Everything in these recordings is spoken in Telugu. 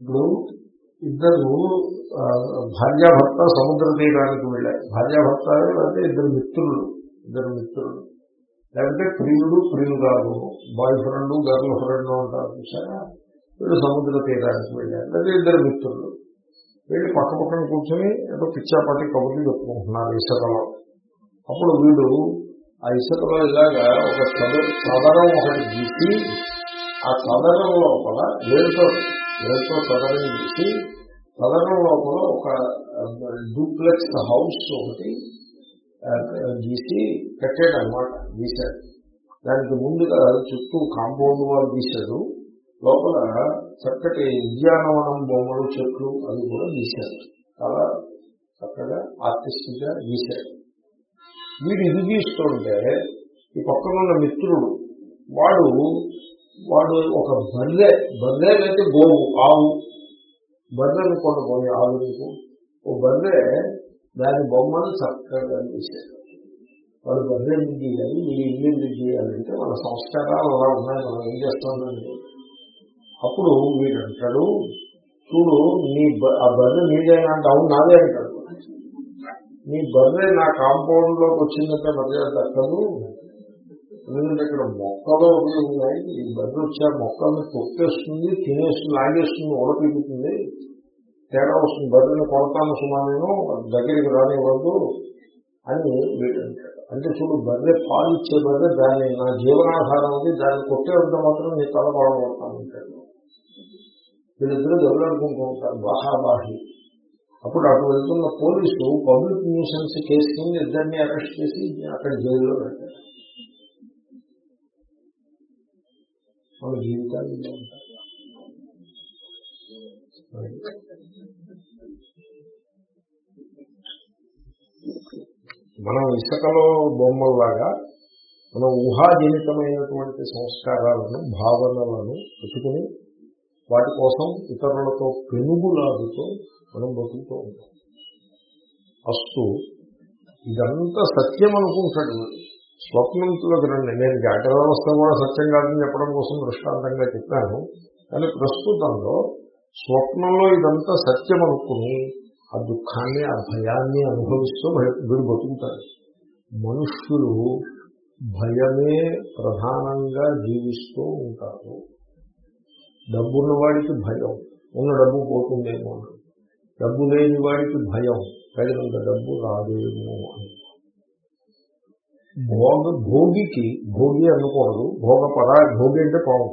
ఇప్పుడు ఇద్దరు భార్యాభర్త సముద్ర తీరానికి వెళ్ళారు. భార్యాభర్త లేకపోతే ఇద్దరు మిత్రులు ఇద్దరు మిత్రులు. లేకపోతే ప్రియుడు ప్రియురాలు బాయ్ ఫ్రెండ్ గర్ల్ ఫ్రెండ్ అంటారు చూసారా? వీళ్ళు సముద్ర తీరానికి వెళ్ళారు. లేదా ఇద్దరు మిత్రులు. వీళ్ళు పక్క పక్కన కూర్చొని ఏదో పిచ్చాపాటి కబుర్లు చెప్పుకుంటున్నారు ఇసుకలో. అప్పుడు వీడు ఆ ఇసుకలో ఇలాగా ఒక చదర చదరం ఒకటి గీసి ఆ చదరం లోపల వేరుతో ఏదో సదనం గీసి సదనం లోపల ఒక డూప్లెక్స్ హౌస్ ఒకటి గీసి కట్టాడు అనమాట గీశాడు దానికి ముందుగా చుట్టూ కాంపౌండ్ వాళ్ళు గీశాడు లోపల చక్కటి ఉద్యానవనం బొమ్మలు చెట్లు అవి కూడా గీశాడు చాలా చక్కగా ఆర్టిస్టిక్గా గీశాడు వీడు ఇది గీస్తుంటే ఈ పక్కన ఉన్న మిత్రుడు వాడు వాడు ఒక బర్రె బర్రె అయితే గోవు ఆవు. బర్రె అనుకోండి పోయి ఆవు ఓ బర్రె దాని బొమ్మను చక్కగా గీశాడు వాడు బర్రె ఎందుకు చేయాలి మీరు ఇల్లు ఎందుకు చేయాలంటే మన సంస్కారాలు అలా ఉన్నాయి మనం ఏం చేస్తామండి? అప్పుడు వీడు అంటాడు చూడు నీ బ- ఆ బర్రె నీదేనా అంటే అవును నాదే అంటాడు. నీ బర్రె నా కాంపౌండ్లోకి వచ్చిందంటే మర్యాద దక్కదు ఎందుకంటే ఇక్కడ మొక్కలు అవి ఉన్నాయి. ఈ బర్రె వచ్చి ఆ మొక్కల్ని తొక్కేస్తుంది తినేస్తుంది లాగేస్తుంది ఓడపిగుతుంది తేడా వస్తుంది. బర్రెని కొడతాను సుమానేమో దగ్గరికి రానివ్వద్దు అని వీడు అంటే చూడు బర్రె పాలు ఇచ్చే బర్రె దాన్ని నా జీవనాధారం ఉంది. దాన్ని కొట్టేంత మాత్రం నీ తల బాగుపడతాను అంటాడు. వీళ్ళిద్దరూ దెబ్బలాడుకుంటూ ఉంటారు. బాహాబాహి అప్పుడు అటు వెళ్తున్న పోలీసు పబ్లిక్ న్యూసెన్స్ కేసు కింద ఇద్దరిని అరెస్ట్ చేసి అక్కడ జైల్లో పెట్టారు. మన జీవితాలు ఇలా ఉంటాయి. మనం ఇసుకలో బొమ్మల్లాగా మనం ఊహాజనితమైనటువంటి సంస్కారాలను భావనలను పెట్టుకుని వాటి కోసం ఇతరులతో పెనుగులాడుతూ మనం బతుకుతూ ఉంటాం. అస్తు ఇదంతా సత్యం అనుకుంటాడు. స్వప్నంలోకి రండి నేను జాగ్రత్త వ్యవస్థ కూడా సత్యం కాదని చెప్పడం కోసం దృష్టాంతంగా చెప్పాను. కానీ ప్రస్తుతంలో స్వప్నంలో ఇదంతా సత్యం అనుకుని ఆ దుఃఖాన్ని ఆ భయాన్ని అనుభవిస్తూ భయ- వీడు బతుకుతారు. మనుష్యులు భయమే ప్రధానంగా జీవిస్తూ ఉంటారు. డబ్బున్న వాడికి భయం ఉన్న డబ్బు పోతుందేమో అని డబ్బు లేని వాడికి భయం తగినంత డబ్బు రాదేమో అని. భోగ భోగికి భోగి అనకూడదు భోగ పరాయ భోగి అంటే పాము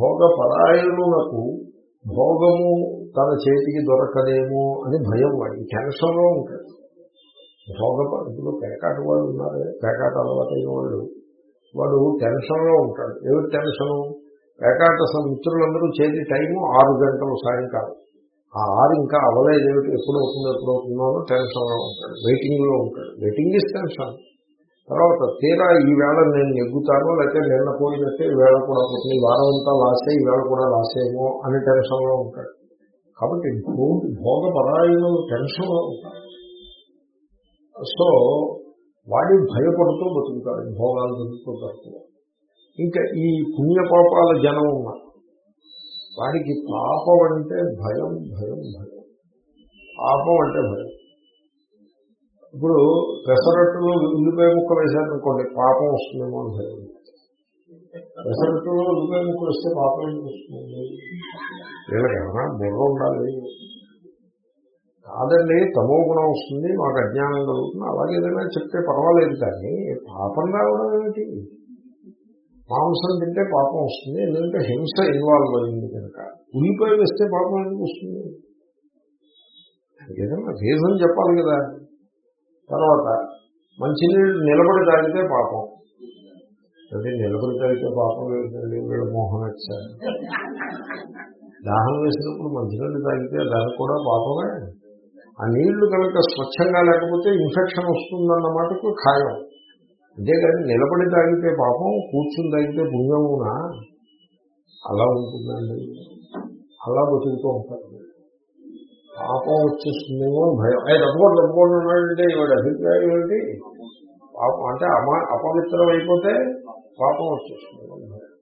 భోగ పరాయణులకు భోగము తన చేతికి దొరకదేమో అని భయం వాడి టెన్షన్లో ఉంటాడు. భోగ ఇప్పుడు పేకాట వాళ్ళు ఉన్నారు పేకాట అలవాటైన వాళ్ళు. వాడు టెన్షన్లో ఉంటాడు. ఏమిటి టెన్షను? పేకాట మిత్రులందరూ చేతి టైము ఆరు గంటలు సాయంకాలం. ఆ ఆరు ఇంకా అవ్వలేదు ఏమిటి ఎప్పుడు అవుతుందో ఎప్పుడు అవుతుందో టెన్షన్లో ఉంటాడు. వెయిటింగ్లో ఉంటాడు. Waiting is tension. తర్వాత తీరా ఈ వేళ నేను నెగ్గుతాను లేకపోతే నిన్న పోయినట్టే ఈ వేళ కూడా పోతుంది వారం అంతా లాసే ఈ వేళ కూడా లాసేమో అని టెన్షన్లో ఉంటాడు. కాబట్టి భోగ పరాయణ టెన్షన్లో ఉంటారు సో వాడి భయపడుతూ బతుకుతాడు భోగాలు బతుకుతూ తక్కువ. ఇంకా ఈ పుణ్యపాపాల జనం ఉన్నారు. వాడికి పాపం అంటే భయం భయం భయం. పాపం అంటే భయం. ఇప్పుడు పెసరట్టులో ఉల్లిపాయ ముక్క వేశారనుకోండి పాపం వస్తుందేమో అని భయం. పెసరట్టులో ఉల్లిపాయ ముక్క వేస్తే పాపం ఎందుకు వస్తుంది? వీళ్ళకి బుర్ర ఉండాలి. కాదండి తమో గుణం వస్తుంది మాకు అజ్ఞానం కలుగుతుంది. అలాగే ఏదైనా చెప్తే పర్వాలేదు కానీ పాపం రావడం ఏమిటి? మాంసం తింటే పాపం వస్తుంది ఎందుకంటే హింస ఇన్వాల్వ్ అయింది కనుక. ఉల్లిపాయ వేస్తే పాపం ఎందుకు వస్తుంది? ఏదైనా రీజన్ చెప్పాలి కదా. తర్వాత మంచినీళ్ళు నిలబడి తాగితే పాపం. అంటే నిలబడి తాగితే పాపం లేదండి వీళ్ళ మోహన్ వచ్చారు దాహం వేసినప్పుడు మంచినీళ్ళు తాగితే దానికి కూడా పాపమే. ఆ నీళ్ళు కనుక స్వచ్ఛంగా లేకపోతే ఇన్ఫెక్షన్ వస్తుందన్నమాటకు ఖాయం. అంతేకాని నిలబడి తాగితే పాపం కూర్చుని తాగితే పుణ్యమునా? అలా ఉంటుందండి. అలా బతుకుతూ ఉంటారు. పాపం వచ్చేస్తుందేమో అని భయం. ఆయన తప్పకుండా తప్పకుండా ఉన్నాడంటే ఇవాడు అభిప్రాయం ఏంటి పాపం అంటే అమా అపవిత్రం అయిపోతే పాపం వచ్చేస్తుందేమో అని భయం.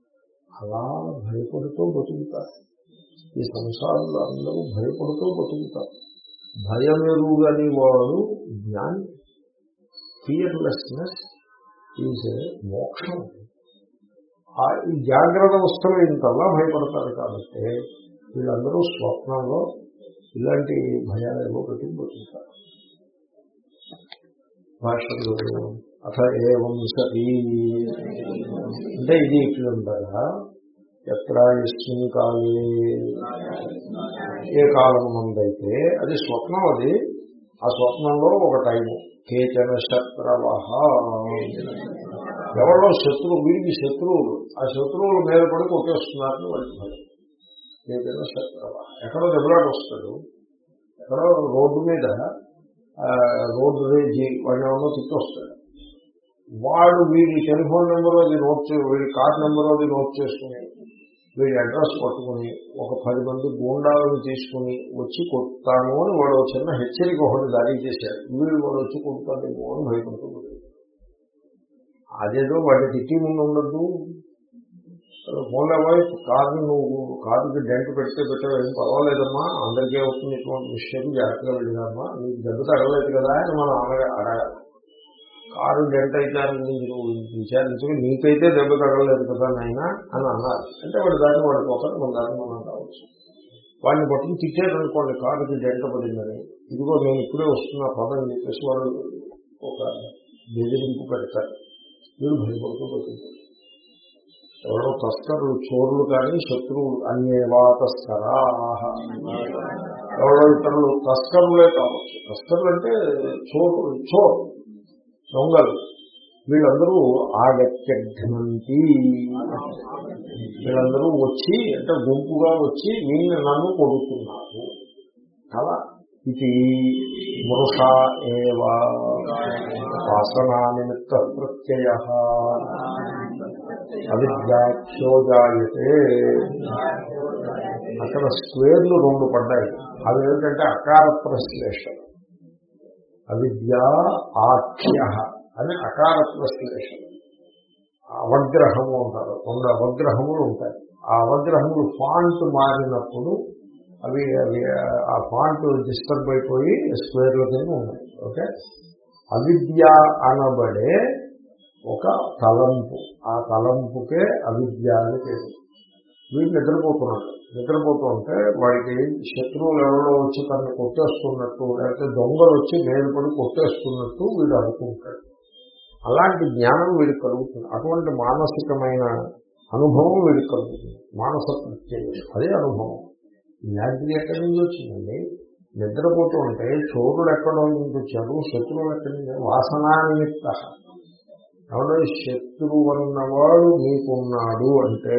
అలా భయపడుతూ బతుకుతారు. ఈ సంసారంలో అందరూ భయపడుతూ బతుకుతారు. భయమెరుగని వాడు జ్ఞాని ఫియర్లెస్నెస్ ఈజ్ మోక్షం. ఆ ఈ జాగ్రత్త అవస్థలో ఇంతలా భయపడతారు కాబట్టి వీళ్ళందరూ స్వప్నంలో ఇలాంటి భయాలు ఏవో పెట్టి బతుకుతారు భాషలు అథ ఏవం సతీ. అంటే ఇది ఇట్లుండగా ఎత్ర కాలే. ఏ కాలం ముందైతే అది స్వప్నం అది. ఆ స్వప్నంలో ఒక టైము. కేచన శత్రవ ఎవరో శత్రువు వీరికి శత్రువులు. ఆ శత్రువులు మీద పడి కొట్టేస్తున్నారని ఏదైనా కేచన ఎక్కడో దెబ్బలాట వస్తాడు. ఎక్కడో రోడ్డు మీద రోడ్డు రేజి వాడిని ఎవరో తిట్టొస్తాడు. వాడు వీడి టెలిఫోన్ నెంబర్ అది నోట్ చే వీడి కార్ నెంబర్ అది నోట్ చేసుకుని వీడి అడ్రస్ పట్టుకుని ఒక పది మంది గూండాలను తీసుకుని వచ్చి కొట్టాను అని వాడు చిన్న హెచ్చరిక ఒకటి జారీ చేశారు. వీడు వాడు వచ్చి కొడతాడు అని భయపడుతుంది అదేదో వాడి తిట్టి ముందు ఉండద్దు. ఫోన్లో పోయి కారు నువ్వు కారుకి డెంట్ పెడితే పెట్టావు ఏం పర్వాలేదమ్మా. అందరికీ అవుతుంది ఇటువంటి విషయం జాగ్రత్తగా వెళ్ళినమ్మా నీకు దెబ్బ తగలేదు కదా అని మనం అనగా అడగాలి. కారు డెంట్ అయితే అని నువ్వు విచారించుకుని నీకైతే దెబ్బ తగలేదు కదా నాయన అని అన్నారు. అంటే వాడు దాన్ని వాడి కోసం మన దాన్ని మనం కావచ్చు వాడిని పట్టుకుని తిట్టాడు అనుకోండి కారుకి డెంట పడిందని ఇదిగో నేను ఇప్పుడే వస్తున్నా పదని చెప్పేసి వాళ్ళు ఒక బెదిరింపు పెడతారు. వీడు భయపడుతూ పెట్టుకుంటారు ఎవరో తస్కరులు చోరులు కానీ శత్రువులు. అన్యేవా తస్కరా ఎవరో ఇతరులు తస్కరులే కావచ్చు. తస్కరులు అంటే చోరు చోరు దొంగలు. వీళ్ళందరూ ఆగత్యఘ్నంతి వీళ్ళందరూ వచ్చి అంటే గుంపుగా వచ్చి నిన్ను నన్ను కొడుతున్నారు. కదా ఇది మృష ఏవా. వాసనా నిమిత్త ప్రత్యయ. అవిద్యాక్షోజాయతే అక్కడ స్క్వేర్లు రెండు పడ్డాయి. అవి ఏంటంటే అకార ప్రశ్లేషణ అవిద్య ఆఖ్య అని అకార ప్రశ్లేషణ అవగ్రహము అంటారు. రెండు అవగ్రహములు ఉంటాయి. ఆ అవగ్రహములు ఫాంట్ మారినప్పుడు అవి అవి ఆ ఫాంట్ డిస్టర్బ్ అయిపోయి స్క్వేర్ల కింద ఉన్నాయి. ఓకే? అవిద్య అనబడే ఒక తలంపు. ఆ తలంపుకే అవిద్య అని పేరు. వీడు నిద్రపోతున్నాడు. నిద్రపోతుంటే వాడికి శత్రువులు ఎవరో వచ్చి తనని కొట్టేస్తున్నట్టు లేకపోతే దొంగలు వచ్చి నేర్పడి కొట్టేస్తున్నట్టు వీడు అనుకుంటాడు. అలాంటి జ్ఞానం వీడికి కలుగుతుంది. అటువంటి మానసికమైన అనుభవం వీడికి కలుగుతుంది. మానస ప్రత్యయం. అదే అనుభవం. జ్ఞాతి ఎక్కడి నుంచి వచ్చిందండి? నిద్రపోతుంటే చోరుడు ఎక్కడో నుంచి వచ్చాడు శత్రువులు ఎక్కడి నుంచి? వాసనా నిమిత్త ఎవడో శత్రువు అన్నవాడు మీకున్నాడు అంటే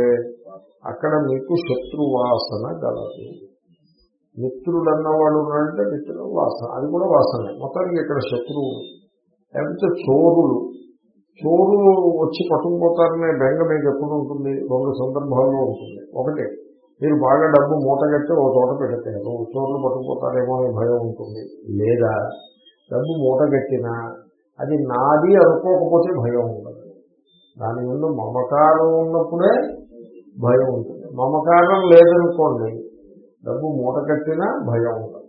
అక్కడ మీకు శత్రువాసన గలదు. మిత్రుడు అన్నవాడు ఉన్నాడంటే మిత్రుడు వాసన అది కూడా వాసనే. మొత్తానికి ఇక్కడ శత్రువు లేకపోతే చోరులు. చోరులు వచ్చి పట్టుకుపోతారనే బెంగ మీకు ఎప్పుడు ఉంటుంది? రెండు సందర్భాల్లో ఉంటుంది. ఒకటి మీరు బాగా డబ్బు మూటగట్టి ఒక తోట పెడతారు చోరులు పట్టుకుపోతారేమో అనే భయం ఉంటుంది. లేదా డబ్బు మూటగట్టినా అది నాది అనుకోకపోతే భయం ఉండదు. దాని ముందు మమకారం ఉన్నప్పుడే భయం ఉంటుంది. మమకారం లేదనుకోండి డబ్బు మూట కట్టినా భయం ఉండదు.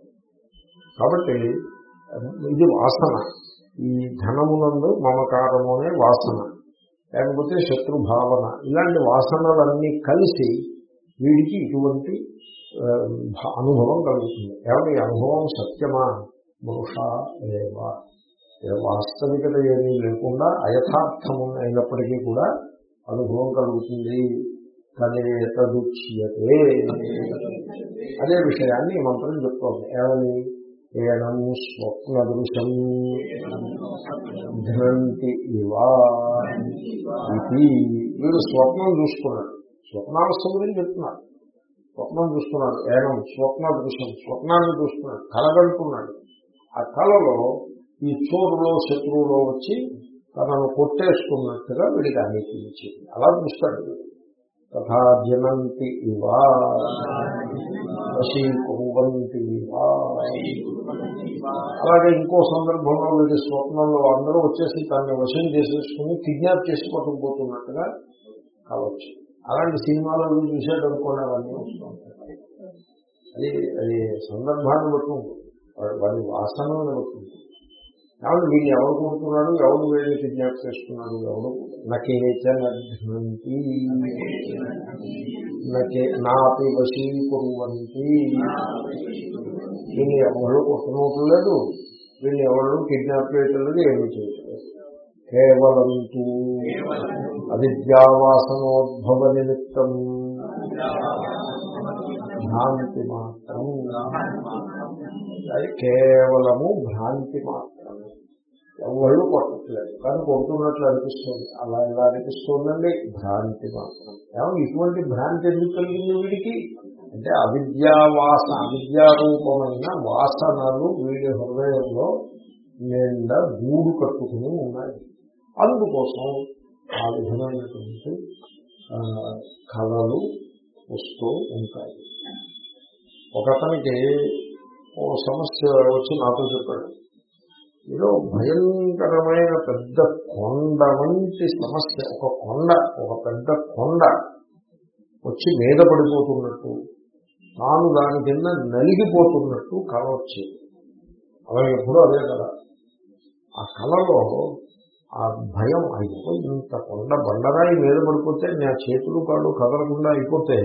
కాబట్టి ఇది వాసన. ఈ ధనమునందు మమకారము అనే వాసన. లేకపోతే శత్రుభావన. ఇలాంటి వాసనలన్నీ కలిసి వీడికి ఇటువంటి అనుభవం కలుగుతుంది. ఎవరి అనుభవం సత్యమా? మనుష ఏవా? వాస్తవికత ఏమీ లేకుండా అయథార్థము అయినప్పటికీ కూడా అనుభవం కలుగుతుంది. తదేతదుచ్యతే అదే విషయాన్ని మంత్రం చెప్తోంది. ఏమని? ఏనం స్వప్న దృశం ధ్రంతి ఇవా ఇది. వీడు స్వప్నం చూసుకున్నాడు. స్వప్నావస్థ గురించి చెప్తున్నాడు. స్వప్నం చూస్తున్నాడు ఏనం స్వప్న దృశ్యం స్వప్నాన్ని చూస్తున్నాడు కలగంటున్నాడు. ఆ కళలో ఈ చోరులో శత్రువులో వచ్చి తనను కొట్టేసుకున్నట్టుగా వీడికి అనిపించింది అలా చూస్తాడు. తథా జనంతి ఇవా. వశీకువంతి ఇవా. అలాగే ఇంకో సందర్భంలో వీడి స్వప్నంలో అందరూ వచ్చేసి తనని వశం చేసేసుకుని కిడ్నాప్ చేసి పట్టుకుపోతున్నట్టుగా కావచ్చు. అలాంటి సినిమాలు చూసేటనుకోండి అవన్నీ వస్తూ ఉంటాయి. అది అది సందర్భాన్ని బట్టి ఉంటుంది. వాడి- వాడి బట్టి ఉంటుంది. కాబట్టి వీడు ఎవరు కోరుకున్నాడు ఎవరు వీళ్ళు కిడ్నాప్ చేస్తున్నాడు ఎవరు నకేచనంతి నకే నాపి వశీకురువంతి వీళ్ళు ఎవరు కొట్టనవటం లేదు వీళ్ళు ఎవరు కిడ్నాప్ చేయటం లేదు ఏమీ చేయట్లేదు. కేవలం తూ అవిద్యావాసనోద్భవ నిమిత్తం భ్రాంతి మాత్రం. కేవలము భ్రాంతి మాత్రం. ఎవళ్ళు కొట్టట్లేదు కానీ కొడుతున్నట్లు అనిపిస్తుంది. అలా ఎలా అనిపిస్తుందండి? భ్రాంతి మాత్రం. ఏమో ఇటువంటి భ్రాంతి ఎందుకు కలిగింది వీడికి? అంటే అవిద్యావాస అవిద్యారూపమైన వాసనలు వీడి హృదయంలో నిండా గూడు కట్టుకుని ఉన్నాయి. అందుకోసం ఆ విధమైనటువంటి ఆ, కళలు వస్తూ ఉంటాయి. ఒకతనికి ఓ సమస్య వచ్చి నాతో చెప్పాడు. ఏదో భయంకరమైన పెద్ద కొండ వంటి సమస్య. ఒక కొండ ఒక పెద్ద కొండ వచ్చి మీద పడిపోతున్నట్టు తాను దాని కింద నలిగిపోతున్నట్టు కళ వచ్చేది అలా ఎప్పుడూ అదే కదా ఆ కళలో ఆ భయం అయిపో ఇంత కొండ బండరాయి మీద పడిపోతే నా చేతులు కాళ్ళు కదలకుండా అయిపోతే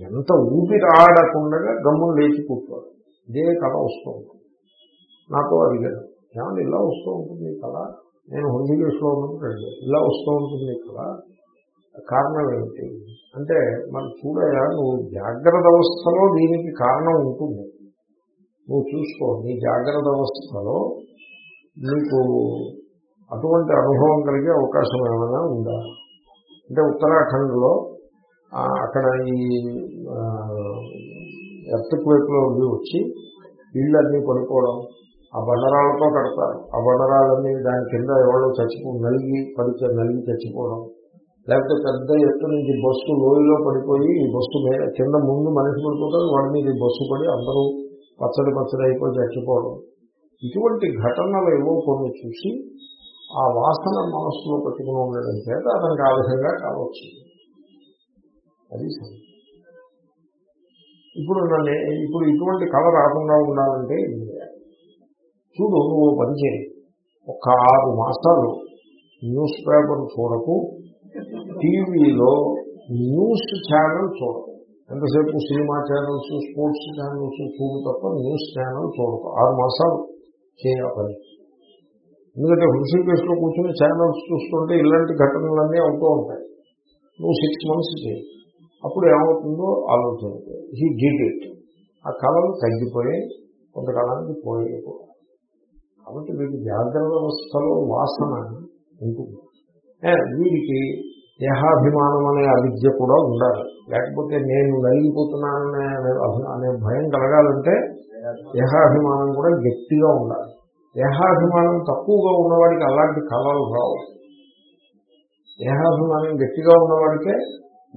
ఎంత ఊపిరాడకుండా గమ్మును లేచి కూర్చోవాలి. ఇదే కళ వస్తూ నాకు నాతో అడిగాడు ఏమన్నా ఇలా వస్తూ ఉంటుంది కదా నేను హృదయలో ఉన్నప్పుడు ఇలా వస్తూ ఉంటుంది కదా కారణం ఏమిటి? అంటే మరి చూడయా నువ్వు జాగ్రత్త అవస్థలో దీనికి కారణం ఉంటుంది. నువ్వు చూసుకో నీ జాగ్రత్త అవస్థలో నీకు అటువంటి అనుభవం కలిగే అవకాశం ఏమైనా ఉందా? అంటే ఉత్తరాఖండ్లో అక్కడ ఈ ఎర్త్ క్వేక్లో వచ్చి ఇళ్ళన్నీ పడుకోవడం ఆ బండరాలతో కడతారు. ఆ బండరాళ్ళన్నీ దాని కింద ఎవరో చచ్చిపో నలిగి పడితే నలిగి చచ్చిపోవడం. లేకపోతే పెద్ద ఎత్తు నుంచి బస్సు లోయలో పడిపోయి ఈ బస్సు మీద కింద ముందు మనిషి పడిపోతారు వాడి మీద బస్సు పడి అందరూ పచ్చడి పచ్చడి అయిపోయి చచ్చిపోవడం. ఇటువంటి ఘటనలు ఏవో కొన్ని చూసి ఆ వాసన మనస్సులో పెట్టుకుని ఉండడం చేత అతనికి ఆ విధంగా కావచ్చు. అది ఇప్పుడు నన్ను ఇప్పుడు ఇటువంటి కళ రాకుండా ఉండాలంటే ఏం చూడు నువ్వు పని చేయి ఒక ఆరు మాసాలు న్యూస్ పేపర్ చూడకు టీవీలో న్యూస్ ఛానల్ చూడకు. ఎంతసేపు సినిమా ఛానల్స్ స్పోర్ట్స్ ఛానల్స్ చూడు తప్ప న్యూస్ ఛానల్ చూడకు. ఆరు మాసాలు చేయ పని. ఎందుకంటే హృషికేశ్లో కూర్చొని ఛానల్స్ చూస్తుంటే ఇలాంటి ఘటనలన్నీ అవుతూ ఉంటాయి. నువ్వు సిక్స్ మంత్స్ చేయి. అప్పుడు ఏమవుతుందో ఆలోచన. హీ డిడ్ ఇట్ ఆ కళలు తగ్గిపోయి కొంతకాలానికి పోయే కాబట్టి వీటి జాగ్రత్త వ్యవస్థలో వాసన ఉంటుంది. ఏ, వీడికి దేహాభిమానం అనే అవిద్య కూడా ఉండాలి. లేకపోతే నేను నలిగిపోతున్నాననే అనే భయం కలగాలంటే దేహాభిమానం కూడా గట్టిగా ఉండాలి. దేహాభిమానం తక్కువగా ఉన్నవాడికి అలాంటి కళలు రావు. దేహాభిమానం గట్టిగా ఉన్నవాడికే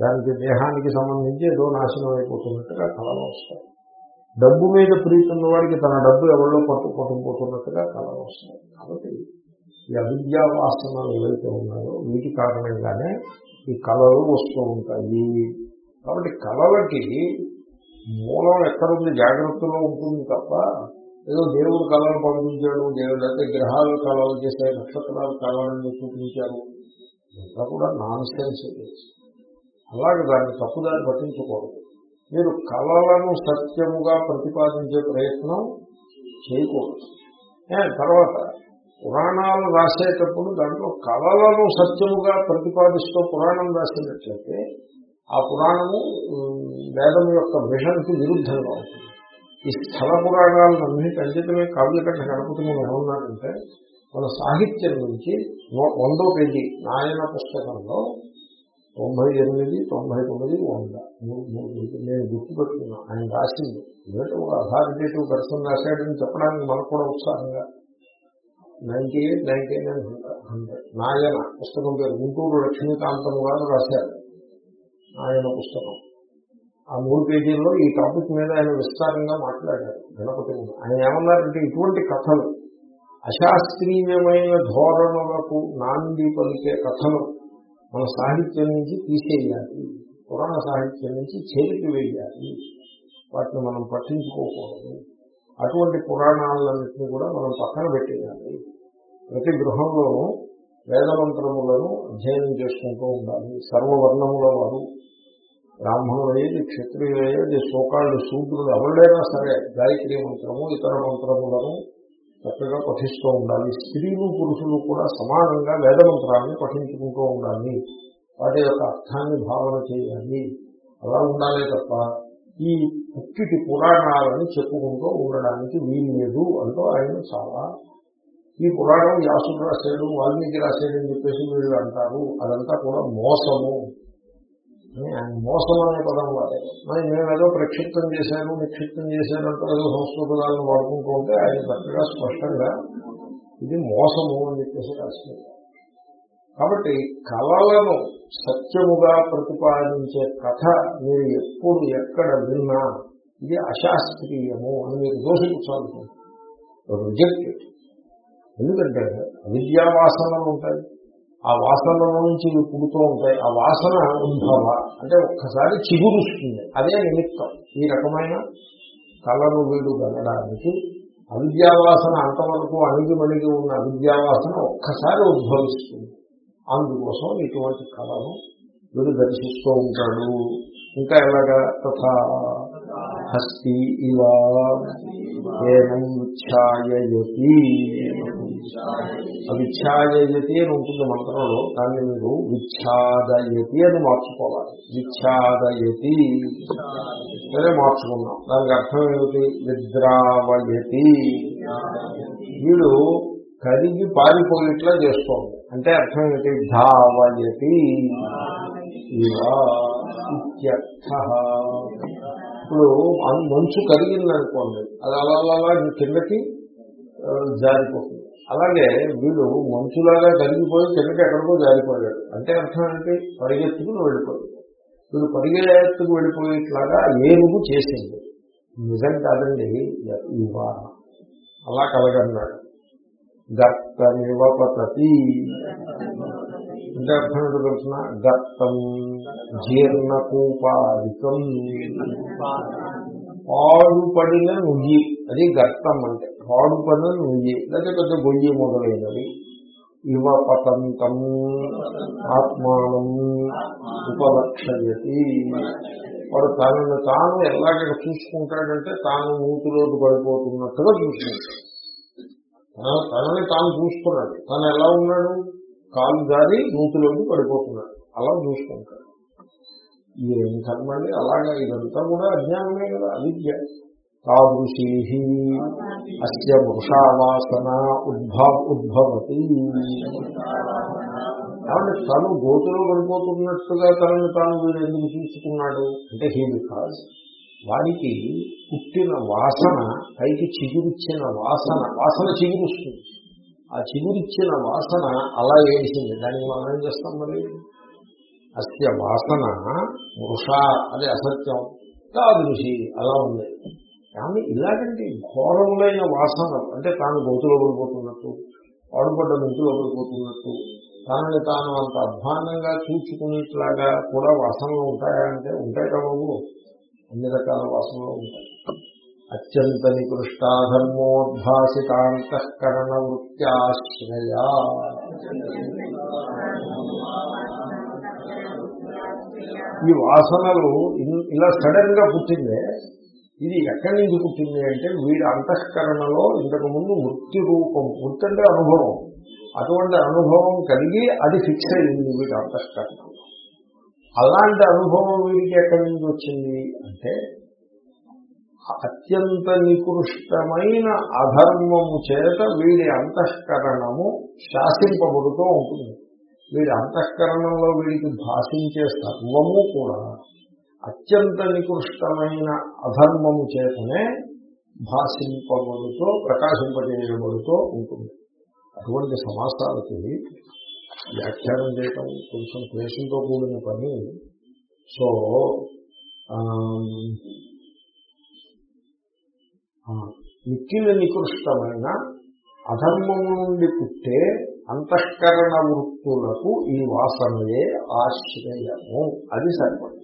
దానికి దేహానికి సంబంధించి ఏదో నాశనం అయిపోతున్నట్టుగా కళలు వస్తాయి. డబ్బు మీద ప్రీతి ఉన్నవాడికి తన డబ్బు ఎవరిలో పట్టు పట్టుకుపోతున్నట్టుగా కళలు వస్తాయి కాబట్టి ఈ అవిద్యా వాసనలు ఏవైతే ఉన్నాయో వీటి కారణంగానే ఈ కళలు వస్తూ ఉంటాయి. కాబట్టి కళలకి మూలం ఎక్కడుంది? జాగ్రత్తలో ఉంటుంది తప్ప ఏదో దేవుడు కళలు పంపించాడు దేవుడు అయితే గ్రహాలు కళలు చేశాయి నక్షత్రాలు కళలను చూపించారు. ఇంకా కూడా నాన్ సెన్స్ అలాగే దాన్ని తప్పుదారి పట్టించకూడదు మీరు కళలను సత్యముగా ప్రతిపాదించే ప్రయత్నం చేయకూడదు. తర్వాత పురాణాలు రాసేటప్పుడు దాంట్లో కళలను సత్యముగా ప్రతిపాదిస్తూ పురాణం రాసినట్లయితే ఆ పురాణము వేదం యొక్క విషన్కి విరుద్ధంగా ఉంటుంది. ఈ స్థల పురాణాలన్నీ ఖచ్చితమే కావ్యకట్ట గణపతి మనం ఏమన్నారంటే మన సాహిత్యం నుంచి వందో పేజీ నాయన పుస్తకంలో తొంభై ఎనిమిది తొంభై తొమ్మిది వంద. మూడు మూడు నేను గుర్తుపెట్టుకున్నాను ఆయన రాసింది. ఎందుకంటే ఒక అథారిటేటివ్ పర్సన్ రాశాడని చెప్పడానికి మనకు కూడా ఉత్సాహంగా. Ninety eight ninety nine hundred నాయన పుస్తకం పేరు గుంటూరు లక్ష్మీకాంతం గారు రాశారు. ఆయన పుస్తకం. ఆ మూడు పేజీల్లో ఈ టాపిక్ మీద ఆయన విస్తారంగా మాట్లాడారు. గణపతి ఆయన ఏమన్నారంటే ఇటువంటి కథలు అశాస్త్రీయమైన ధోరణులకు నాంది పలికే కథలు మన సాహిత్యం నుంచి తీసేయాలి. పురాణ సాహిత్యం నుంచి చేతికి వేయాలి. వాటిని మనం పట్టించుకోకూడదు. అటువంటి పురాణాలన్నింటినీ కూడా మనం పక్కన పెట్టేయాలి. ప్రతి గృహంలోనూ వేదమంత్రములను అధ్యయనం చేసుకుంటూ ఉండాలి. సర్వవర్ణముల వారు బ్రాహ్మణులయ్యేది క్షత్రియులయ్యేది శోకాళ్ళు శూద్రులు ఎవరైనా సరే గాయత్రి మంత్రము ఇతర మంత్రములను చక్కగా పఠిస్తూ ఉండాలి. స్త్రీలు పురుషులు కూడా సమానంగా వేదమంత్రాన్ని పఠించుకుంటూ ఉండాలి. వాటి యొక్క అర్థాన్ని భావన చేయాలి. అలా ఉండాలే తప్ప ఈ పుట్టిటి పురాణాలను చెప్పుకుంటూ ఉండడానికి వీల్లేదు అంటూ ఆయన చాలా ఈ పురాణం వ్యాసుడు రాశాడు వాల్మీకి రాశాడు అని చెప్పేసి వీళ్ళు అంటారు. అదంతా కూడా మోసము. మోసం అనే పదం వాడారు మరి మేమేదో ప్రక్షిప్తం చేశాను నిక్షిప్తం చేశాను అంటూ ఏదో సంస్కృతాలను వాడుకుంటూ ఉంటే ఆయన చక్కగా స్పష్టంగా ఇది మోసము అని చెప్పేసి రాశారు. కాబట్టి కళలను సత్యముగా ప్రతిపాదించే కథ మీరు ఎప్పుడు ఎక్కడ విన్నా ఇది అశాస్త్రీయము అని మీరు దోషించాల్సింది. రిజెక్ట్. ఎందుకంటే అవిద్యావాసనలు ఉంటాయి. ఆ వాసన నుంచి ఇవి పుడుతూ ఉంటాయి. ఆ వాసన ఉద్భవ. అంటే ఒక్కసారి చిగురుస్తుంది. అదే నిమిత్తం. ఈ రకమైన కళను వీడు గనడానికి అవిద్యావాసన అంతవరకు అణిగి మణిగి ఉన్న అవిద్యావాసన ఒక్కసారి ఉద్భవిస్తుంది. అందుకోసం ఇటువంటి కళను వీడు దర్శిస్తూ ఉంటాడు. ఇంకా ఎలాగా? తథా హస్తి ఇవా ఏనం విచ్ఛాయతి అవిచ్ఛాయతి అని ఉంటుంది మంత్రంలో. దాన్ని మీరు విచ్ఛాదయతి అని మార్చుకోవాలి. విచ్ఛాదయతి. సరే మార్చుకున్నాం. దానికి అర్థం ఏమిటి? నిద్రావయతి. వీడు కరిగి పారిపోయేట్లా చేస్తోంది. అంటే అర్థం ఏమిటి? ధావయతి. ఇవా ఇత్యర్థ. ఇప్పుడు మంచు కరిగిందనుకోండి అది అలా అలా అలా కిందకి జారిపోతుంది. అలాగే వీడు మంచులాగా కరిగిపోయి కిందకి ఎక్కడికో జారిపోయాడు. అంటే అర్థం ఏంటి? పరిగెత్తుకుని వెళ్ళిపోయాడు. వీడు పరిగెత్తుకు వెళ్ళిపోయేట్లాగా ఏనుగు చేసింది? నిజం కాదండి ఇవా అలా కలగన్నాడు. గర్తమివ పతతి. అంటే అర్థం ఏంటో తెలుసిన గత్తం జీర్ణకూపాధికం పాడుపడిన నుయ్యి. అది గత్తం అంటే పాడుపడిన నుయ్యి. లేకపోతే పెద్ద గొయ్యి మొదలైనవి. ఇవ పతంతం ఆత్మానం ఉపలక్షయతి. వాడు తనను తాను ఎలాగ చూసుకుంటాడంటే తాను నూతిలోకి పడిపోతున్నట్టుగా చూసుకుంటాడు. తనని తాను చూసుకున్నాడు తను ఎలా ఉన్నాడు? కాలు జారి నూతులోకి పడిపోతున్నాడు అలా చూసుకుంటాడు ఏం కర్మండి అలాగా ఇదంతా కూడా అజ్ఞానమే కదా అవిద్య. తాదృశీ అస్య వృషావాసన ఉద్భవ ఉద్భవతి. కాబట్టి తను గోతులో పడిపోతున్నట్టుగా తనని తాను వీడు ఎందుకు చూసుకున్నాడు? అంటే హీ బికాజ్ వాడికి పుట్టిన వాసన పైకి చిగురిచ్చిన వాసన వాసన చిగురుస్తుంది. ఆ చిగురిచ్చిన వాసన అలా ఏడిసింది. దానికి మనం ఏం చేస్తాం మరి? అస్య వాసన వృష అది అసత్యం. తాదృశి అలా ఉంది. కానీ ఇలాగంటే ఘోరములైన వాసన అంటే తాను గోతులో పడిపోతున్నట్టు వాడుపడ్డ గొంతులో పడిపోతున్నట్టు తనని తాను అంత అధ్వానంగా చూచుకునేట్లాగా కూడా వాసనలు ఉంటాయా అంటే ఉంటాయి కదా అన్ని రకాల వాసనలు ఉంటాయి. అత్యంత నికృష్టాధర్మోద్భాసితాంతఃకరణ వృత్యాశ్రయా ఈ వాసనలు ఇన్- ఇలా సడన్గా పుట్టిందే. ఇది ఎక్కడి నుంచి పుట్టింది అంటే వీడి అంతఃకరణలో ఇంతకు ముందు మృత్యు రూపం మృత్యు అంటే అనుభవం. అటువంటి అనుభవం కలిగి అది ఫిక్స్ అయింది వీడి అంతఃకరణలో అలాంటి అనుభవం వీడికి ఎక్కడి నుంచి వచ్చింది అంటే అత్యంత నికృష్టమైన అధర్మము చేత వీడి అంతఃకరణము శాసింపబడుతూ ఉంటుంది. వీడి అంతఃకరణంలో వీడికి భాషించే సర్వము కూడా అత్యంత నికృష్టమైన అధర్మము చేతనే భాషింపబడుతూ ప్రకాశింపజేయబడుతూ ఉంటుంది. అటువంటి సమాసాలకి వ్యాఖ్యానం చేయటం కొంచెం క్లేషంతో కూడిన పని. సో మిక్కిలి నికృష్టమైన అధర్మము నుండి పుట్టే అంతఃకరణ వృత్తులకు ఈ వాసనయే ఆశ్రయము. అది సరిపడి.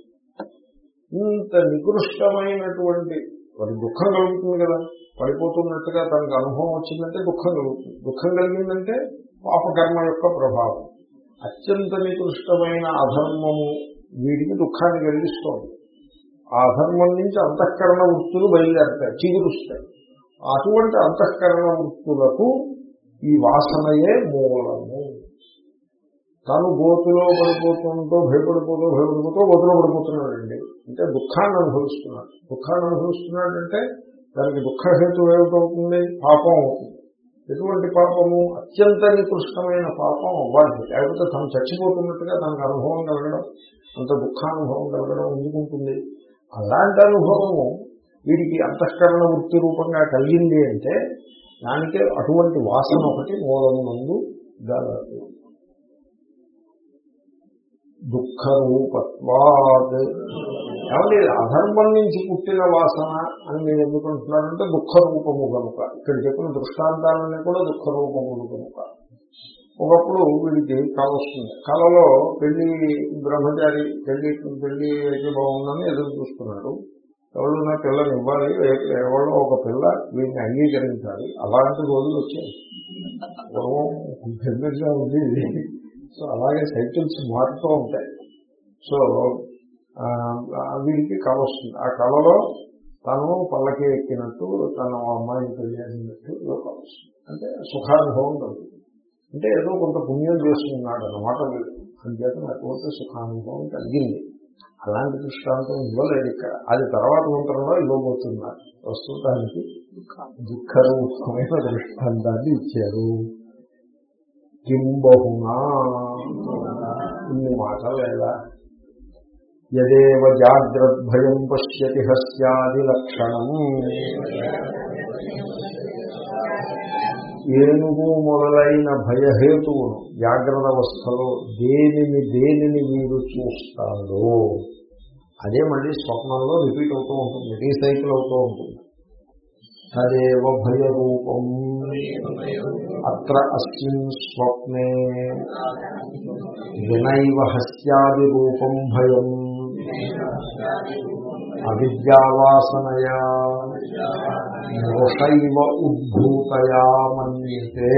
ఇంత నికృష్టమైనటువంటి వాడి దుఃఖం కలుగుతుంది కదా. పడిపోతున్నట్టుగా తనకు అనుభవం వచ్చిందంటే దుఃఖం కలుగుతుంది. దుఃఖం కలిగిందంటే పాపకర్మ యొక్క ప్రభావం. అత్యంత నికృష్టమైన అధర్మము వీడికి దుఃఖాన్ని కలిగిస్తోంది. ఆ అధర్మం నుంచి అంతఃకరణ వృత్తులు బయలుదేరతాయి చిగురుస్తాయి. అటువంటి అంతఃకరణ వృత్తులకు ఈ వాసనయే మూలము. తాను గోతులో పడిపోతుంటూ భయపడిపోతూ భయపడిపోతూ గోతులో పడిపోతున్నాడండి. అంటే దుఃఖాన్ని అనుభవిస్తున్నాడు. దుఃఖాన్ని అనుభవిస్తున్నాడంటే దానికి దుఃఖహేతు ఏమిటవుతుంది? పాపం అవుతుంది. ఎటువంటి పాపము? అత్యంత నికృష్టమైన పాపం అవ్వాలి. లేకపోతే తను చచ్చిపోతున్నట్టుగా తనకు అనుభవం కలగడం అంత దుఃఖానుభవం కలగడం ఎందుకుంటుంది అలాంటి అనుభవము వీడికి అంతఃకరణ వృత్తి రూపంగా కలిగింది అంటే దానికి అటువంటి వాసన ఒకటి మూలమునందు గలదు. దుఃఖ రూపత్వాద్ కాబట్టి అధర్మం నుంచి పుట్టిన వాసన అని నేను ఎందుకు అంటున్నారంటే దుఃఖ రూపము కనుక. ఇక్కడ చెప్పిన దృష్టాంతాలన్నీ కూడా దుఃఖ రూపములు కనుక. ఒకప్పుడు వీడికి కళ వస్తుంది. కళలో పెళ్ళి బ్రహ్మచారి పెళ్ళి పెళ్ళి అయితే బాగుందని ఎదురు చూస్తున్నాడు. ఎవరు నా పిల్లని ఇవ్వాలి ఎవరో ఒక పిల్ల వీడిని అంగీకరించాలి. అలాంటి రోజులు వచ్చాయి. పూర్వం ఉంది సో అలాగే సైకిల్స్ మారుతూ ఉంటాయి. సో వీడికి కళ వస్తుంది. ఆ కళలో తను పల్లకి ఎక్కినట్టు తను అమ్మాయిని పెళ్ళి అయినట్టు కళ వస్తుంది. అంటే సుఖానుభవం కలుగుతుంది. అంటే ఏదో కొంత పుణ్యం చేస్తున్నాడు అన్నమాట వీడు అంచేత అటువంటి సుఖానుభవం కలిగింది. అలాంటి దృష్టాంతం ఇవ్వలేదు ఇక్కడ. అది తర్వాత మంత్రంలో ఇవ్వబోతున్నారు ప్రస్తుతానికి దుఃఖరూపమైన దృష్టాంతాన్ని ఇచ్చారు. కిం ఇన్ని మాటలు లేదా యదేవ జాగ్రద్భయం పశ్యతి హస్యాది లక్షణం. ఏనుగు మొదలైన భయహేతువును జాగ్రత్త అవస్థలో దేనిని దేనిని మీరు చూస్తారో అదే మళ్ళీ స్వప్నంలో రిపీట్ అవుతూ ఉంటుంది రీసైకిల్ అవుతూ ఉంటుంది. తదేవ భయరూపం. అత్ర అస్మిన్ స్వప్నే. వినైవ హస్యాది రూపం భయం. అవిద్యావాసనయా మృషైవ ఉద్భూతయా మన్యతే.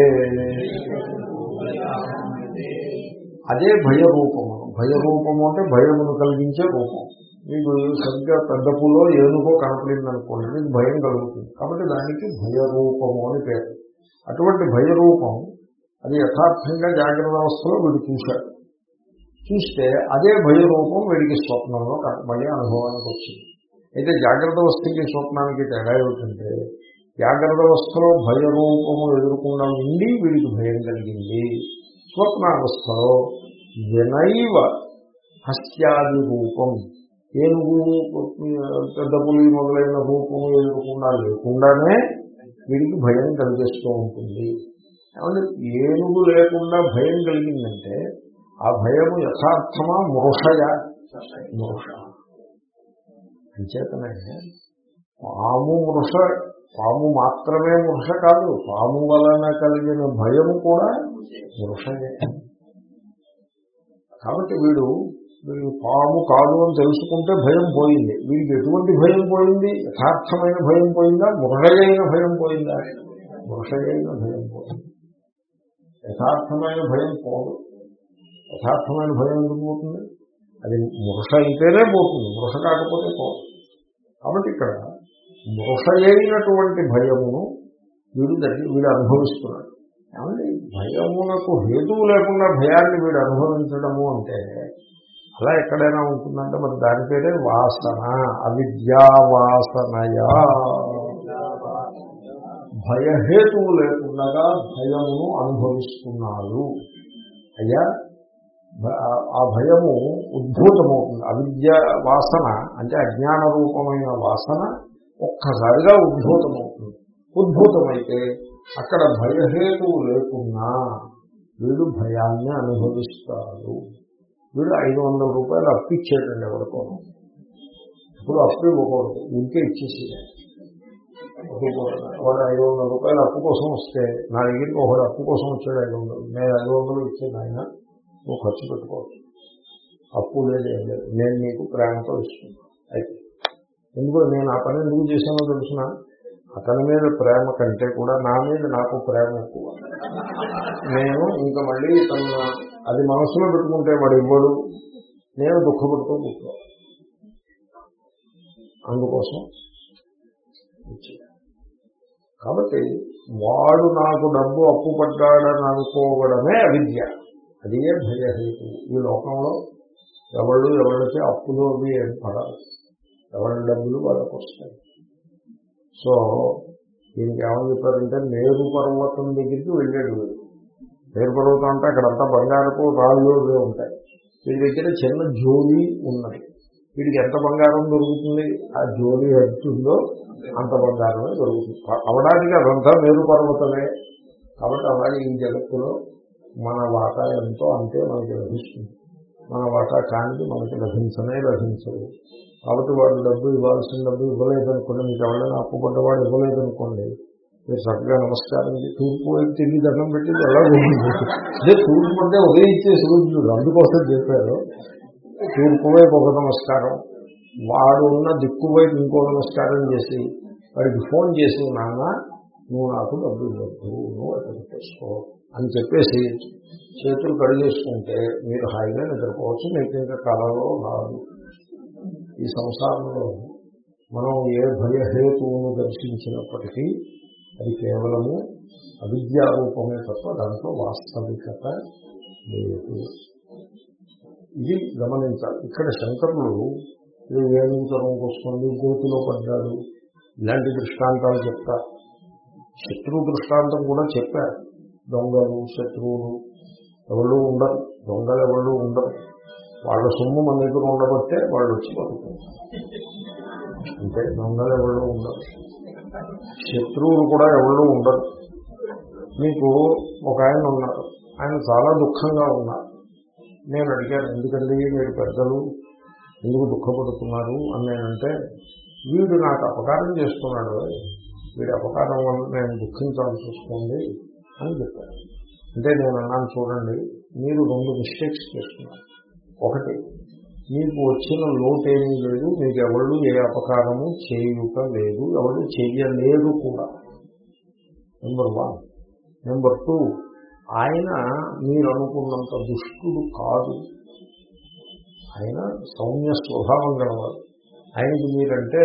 అదే భయరూపము. భయరూపము అంటే భయమును కలిగించే రూపం. మీకు సరిగ్గా పెద్ద పూలో ఏనుగో కనపడింది అనుకోండి మీకు భయం కలుగుతుంది. కాబట్టి దానికి భయరూపము అని పేరు. అటువంటి భయరూపం అది యథార్థంగా జాగ్రత్త అవస్థలో వీడు చూశాడు. చూస్తే అదే భయరూపం వీడికి స్వప్నంలో మళ్ళీ అనుభవానికి వచ్చింది. అయితే జాగ్రత్త అవస్థకి స్వప్నానికి తేడా ఏమిటంటే జాగ్రత్త అవస్థలో భయరూపము ఎదుర్కొన్న ఉండి వీడికి భయం కలిగింది. స్వప్నావస్థలో వినైవ హస్యాది రూపం ఏనుగు పెద్ద పులి మొదలైన రూపము ఎదురకుండా లేకుండానే వీడికి భయం కలిగిస్తూ ఉంటుంది. కాబట్టి ఏనుగు లేకుండా భయం కలిగిందంటే ఆ భయము యథార్థమా మృషయ మృష అంచేతనే పాము మృష పాము మాత్రమే మృష కాదు పాము వలన కలిగిన భయము కూడా మృషయే కాబట్టి వీడు వీడు పాము కాదు అని తెలుసుకుంటే భయం పోయింది. వీడికి ఎటువంటి భయం పోయింది? యథార్థమైన భయం పోయిందా? మృషయైన భయం పోయిందా? మృషయైన భయం పోయింది. యథార్థమైన భయం పోదు. యథార్థమైన భయం ఎందుకు పోతుంది? అది మృష అయితేనే పోతుంది. మృష కాకపోతే పోతుంది కాబట్టి ఇక్కడ మృషయైనటువంటి భయమును వీడు దగ్గర వీడు అనుభవిస్తున్నాడు. కాబట్టి భయమునకు హేతువు లేకుండా భయాన్ని వీడు అనుభవించడము అంటే అలా ఎక్కడైనా ఉంటుందంటే మరి దాని పేరే వాసన అవిద్యా వాసనయా భయహేతువు లేకుండా భయమును అనుభవిస్తున్నాడు. అయ్యా ఆ- భయము ఉద్భూతమవుతుంది. అవిద్య వాసన అంటే అజ్ఞాన రూపమైన వాసన ఒక్కసారిగా ఉద్భూతమవుతుంది. ఉద్భూతమైతే అక్కడ భయహేతువు లేకున్నా వీడు భయాన్ని అనుభవిస్తాడు. వీడు ఐదు వందల రూపాయలు అప్పు ఇచ్చేటండి ఎవరికో. ఇప్పుడు అప్పు ఇవ్వకూడదు. ఇంకే ఇచ్చేసి వాడు ఐదు వందల రూపాయలు అప్పు కోసం వస్తే నా దగ్గరికి ఒకడు అప్పు కోసం వచ్చాడు ఐదు వందలు. నేను ఐదు వందలు ఇచ్చాను ఆయన. నువ్వు ఖర్చు పెట్టుకోవచ్చు అప్పు లేదు ఏం లేదు. నేను నీకు ప్రేమతో ఇస్తున్నాను. అయితే ఎందుకో నేను ఆ పని ఎందుకు చేశానో తెలుసిన? అతని మీద ప్రేమ కంటే కూడా నా మీద నాకు ప్రేమ ఎక్కువ. నేను ఇంకా మళ్ళీ తన అది మనసులో పెట్టుకుంటే వాడు ఇవ్వడు. నేను దుఃఖపడుతూ కూర్చో అందుకోసం కాబట్టి వాడు నాకు డబ్బు అప్పు పడ్డాడని అనుకోవడమే అవిద్య. అదే భయహేతు. ఈ లోకంలో ఎవళ్ళు ఎవరికి అప్పులు అవి ఏర్పడాలి ఎవరి డబ్బులు వాళ్ళకి వస్తాయి. సో దీనికి ఏమని చెప్పారంటే మేరు పర్వతం దగ్గరికి వెళ్ళాడు వీడు. మేరు పర్వతం అంటే అక్కడంతా బంగారపు రాళ్ళు ఉంటాయి. వీడి దగ్గర చిన్న జోలి ఉన్నది. వీడికి ఎంత బంగారం దొరుకుతుంది? ఆ జోలి ఎంత అంత బంగారమే దొరుకుతుంది. అవడానికి అదంతా మేరు పర్వతమే. కాబట్టి అలాగే ఈ జగత్తులో మన వాటా ఎంతో అంతే మనకి లభిస్తుంది. మన వాటా కానిది మనకి లభించనే లభించదు. కాబట్టి వాడు డబ్బు ఇవ్వాల్సిన డబ్బు ఇవ్వలేదనుకోండి మీకు ఎవరైనా అప్పుపడ్డవాడు ఇవ్వలేదనుకోండి మీరు చక్కగా నమస్కారం తూర్పు వైపు తిరిగి దండం పెట్టి ఎలా అదే తూర్పు అంటే ఉదయించే సూర్యుడు అందుకోసం చెప్పారు. తూర్పు వైపు ఒక నమస్కారం. వాడు ఉన్న దిక్కు వైపు ఇంకో నమస్కారం చేసి వాడికి ఫోన్ చేసి నాన్న నువ్వు నాకు డబ్బు ఇవ్వద్దు నువ్వు అక్కడ పెట్టేసుకో అని చెప్పేసి చేతులు కడిగేసుకుంటే మీరు హాయిగా నిద్రపోవచ్చు మీకు ఇంకా కళలో రాదు ఈ సంసారంలో మనం ఏ భయహేతువును దర్శించినప్పటికీ అది కేవలము అవిద్యారూపమే తప్ప దాంట్లో వాస్తవికత లేదు. ఇది గమనించాలి. ఇక్కడ శంకరులు ఇది వేణుంచడం కోసుకుంది గోతిలో పడ్డాడు? ఇలాంటి దృష్టాంతాలు చెప్తా శత్రు దృష్టాంతం కూడా చెప్పారు. దొంగలు శత్రువులు ఎవరు ఉండరు. దొంగలు ఎవరు ఉండరు. వాళ్ళ సొమ్ము మన దగ్గర ఉండబట్టే వాళ్ళు వచ్చి పడుకుంటారు అంటే దొంగలు ఎవరు ఉండరు. శత్రువులు కూడా ఎవరు ఉండరు. మీకు ఒక ఆయన ఉన్నారు. ఆయన చాలా దుఃఖంగా ఉన్నారు. నేను అడిగాను ఎందుకండి మీరు పెద్దలు? ఎందుకు దుఃఖపడుతున్నారు? అని నేనంటే వీడు నాకు అపకారం చేస్తున్నాడు. వీడి అపకారం వల్ల నేను దుఃఖించాల్సి వస్తుంది. అని చెప్పాను అంటే నేను అన్నాను చూడండి మీరు రెండు మిస్టేక్స్ చేస్తున్నారు. ఒకటి మీకు వచ్చిన లోటు ఏమీ లేదు మీకు ఎవరు ఏ అపకారము చేయుట లేదు ఎవరు చేయలేదు కూడా. నెంబర్ వన్ నెంబర్ టూ ఆయన మీరు అనుకున్నంత దుష్టుడు కాదు. ఆయన సౌమ్య స్వభావం గలవాడు. ఆయనకి మీరంటే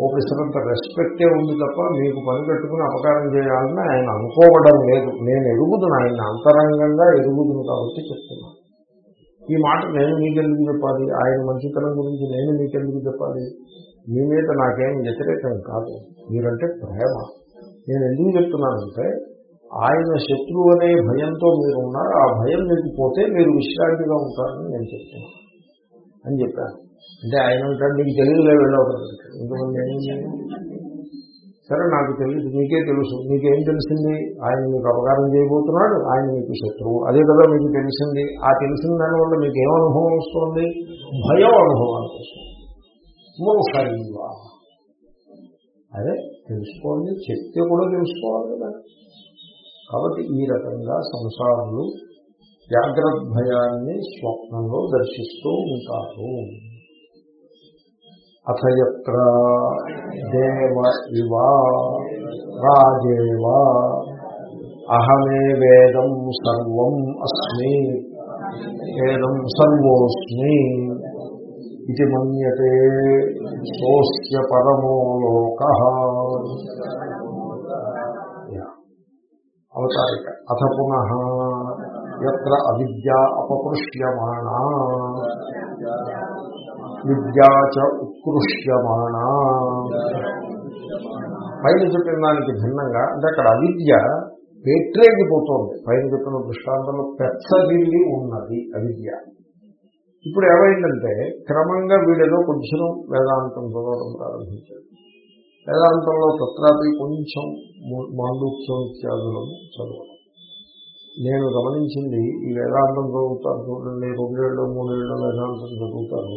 ఓ పిసరంత రెస్పెక్టే ఉంది తప్ప మీకు పని పెట్టుకుని అపకారం చేయాలని ఆయన అనుకోవడం లేదు. నేను ఎరుగుదును ఆయన అంతరంగంగా ఎరుగుదును కాబట్టి చెప్తున్నాను. ఈ మాట నేను మీకెందుకు చెప్పాలి? ఆయన మంచితనం గురించి నేను మీకెందుకు చెప్పాలి? మీ మీద నాకేం వ్యతిరేకం కాదు. మీరంటే ప్రేమ. నేను ఎందుకు చెప్తున్నానంటే ఆయన శత్రువు అనే భయంతో మీరు ఉన్నారు. ఆ భయం మీకు పోతే మీరు విశ్రాంతిగా ఉంటారని నేను చెప్తున్నాను. అని చెప్పాను అంటే ఆయన అంటాడు నీకు తెలియదులే వెళ్ళవడం ఇంతమంది ఏం సరే నాకు తెలియదు నీకే తెలుసు. నీకేం తెలిసింది? ఆయన మీకు అపకారం చేయబోతున్నాడు ఆయన మీకు శత్రువు. అదే కదా మీకు తెలిసింది. ఆ తెలిసిన దానివల్ల మీకు ఏం అనుభవం వస్తుంది? భయం అనుభవానికి వస్తుంది మోసరివా అదే తెలుసుకోండి చెప్తే కూడా తెలుసుకోవాలి కదా. కాబట్టి ఈ రకంగా సంసారంలో జాగ్రత్త భయాన్ని స్వప్నంలో దర్శిస్తూ ఉంటారు అథయత్ర దేవ ఇవ రాజేవ అహమే వేదం సర్వం అస్మి వేదం సర్వోస్మి ఇది మన్యతే సోస్య పరమో లోక అవతారిక అథ పునః ఎత్ర అవిద్య అపకృష్యమాణా విద్యా చ ఉత్కృష్యమాణా పైన చెప్పిన దానికి భిన్నంగా అంటే అక్కడ అవిద్య పేట్రేగిపోతుంది పైన చెప్పిన దృష్టాంతంలో పెచ్చగిల్లి ఉన్నది అవిద్య. ఇప్పుడు ఏమైందంటే క్రమంగా వీడేదో కొంచెం వేదాంతం చదవడం ప్రారంభించాడు. వేదాంతంలో తత్రాపి కొంచెం మాండూక్యం ఇత్యాదులను చదవడం. నేను గమనించింది ఈ వేదాంతం చదువుతారు చూడండి రెండేళ్ళు మూడేళ్ళు వేదాంతం చదువుతారు.